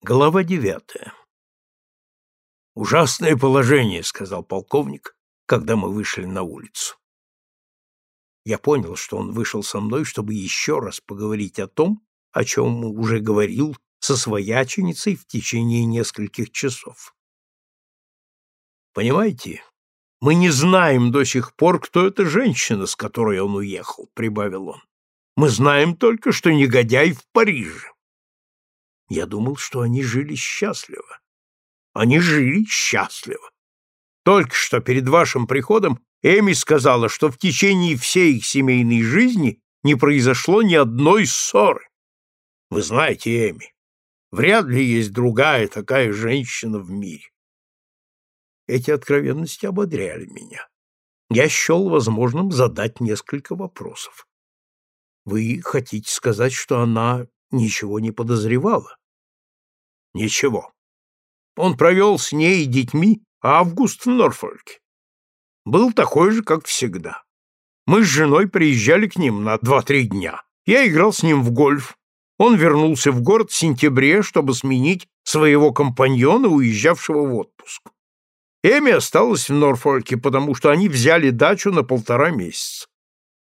Глава девятая. «Ужасное положение», — сказал полковник, когда мы вышли на улицу. Я понял, что он вышел со мной, чтобы еще раз поговорить о том, о чем уже говорил со свояченицей в течение нескольких часов. «Понимаете, мы не знаем до сих пор, кто эта женщина, с которой он уехал», — прибавил он. «Мы знаем только, что негодяй в Париже». Я думал, что они жили счастливо. Они жили счастливо. Только что перед вашим приходом Эми сказала, что в течение всей их семейной жизни не произошло ни одной ссоры. Вы знаете Эми. Вряд ли есть другая такая женщина в мире. Эти откровенности ободряли меня. Я счел возможным задать несколько вопросов. Вы хотите сказать, что она ничего не подозревала? Ничего. Он провел с ней и детьми август в Норфольке. Был такой же, как всегда. Мы с женой приезжали к ним на два-три дня. Я играл с ним в гольф. Он вернулся в город в сентябре, чтобы сменить своего компаньона, уезжавшего в отпуск. Эми осталась в Норфольке, потому что они взяли дачу на полтора месяца.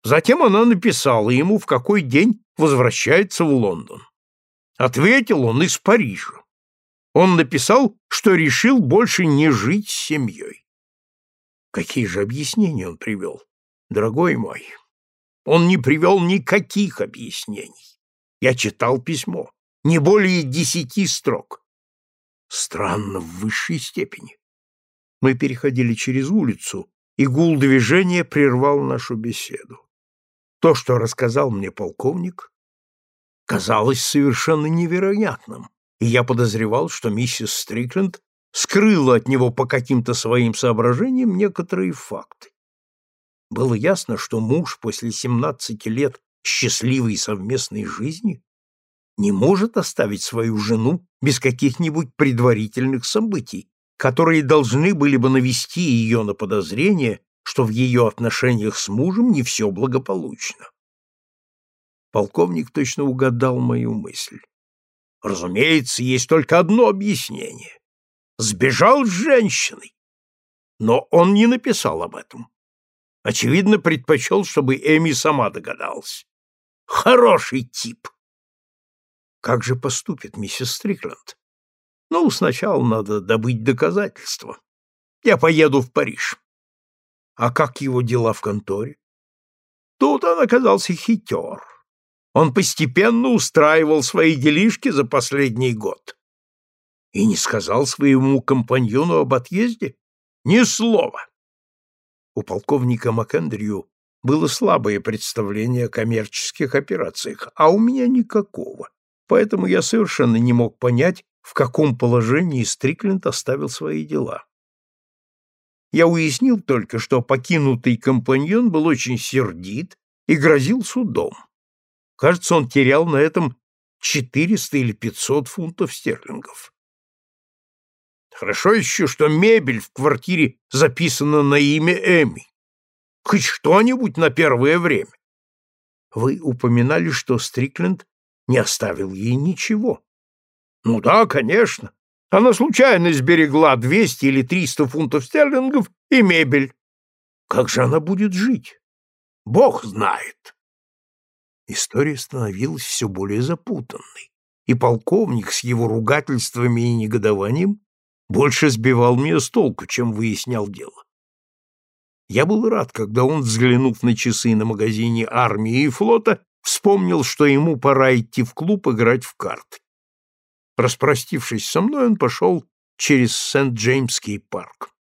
Затем она написала ему, в какой день возвращается в Лондон. Ответил он из Парижа. Он написал, что решил больше не жить с семьей. Какие же объяснения он привел? Дорогой мой, он не привел никаких объяснений. Я читал письмо, не более десяти строк. Странно в высшей степени. Мы переходили через улицу, и гул движения прервал нашу беседу. То, что рассказал мне полковник, казалось совершенно невероятным и я подозревал, что миссис Стрикленд скрыла от него по каким-то своим соображениям некоторые факты. Было ясно, что муж после 17 лет счастливой совместной жизни не может оставить свою жену без каких-нибудь предварительных событий, которые должны были бы навести ее на подозрение, что в ее отношениях с мужем не все благополучно. Полковник точно угадал мою мысль. Разумеется, есть только одно объяснение. Сбежал с женщиной. Но он не написал об этом. Очевидно, предпочел, чтобы Эми сама догадалась. Хороший тип. Как же поступит миссис Стрикленд? Ну, сначала надо добыть доказательства. Я поеду в Париж. А как его дела в конторе? Тут он оказался хитер. Он постепенно устраивал свои делишки за последний год. И не сказал своему компаньону об отъезде ни слова. У полковника МакЭндрю было слабое представление о коммерческих операциях, а у меня никакого. Поэтому я совершенно не мог понять, в каком положении Стрикленд оставил свои дела. Я уяснил только, что покинутый компаньон был очень сердит и грозил судом. Кажется, он терял на этом 400 или 500 фунтов стерлингов. Хорошо еще, что мебель в квартире записана на имя Эми. Хоть что-нибудь на первое время. Вы упоминали, что Стрикленд не оставил ей ничего. Ну да, конечно. Она случайно сберегла 200 или 300 фунтов стерлингов и мебель. Как же она будет жить? Бог знает. История становилась все более запутанной, и полковник с его ругательствами и негодованием больше сбивал меня с толку, чем выяснял дело. Я был рад, когда он, взглянув на часы на магазине армии и флота, вспомнил, что ему пора идти в клуб играть в карты. Распростившись со мной, он пошел через Сент-Джеймский парк.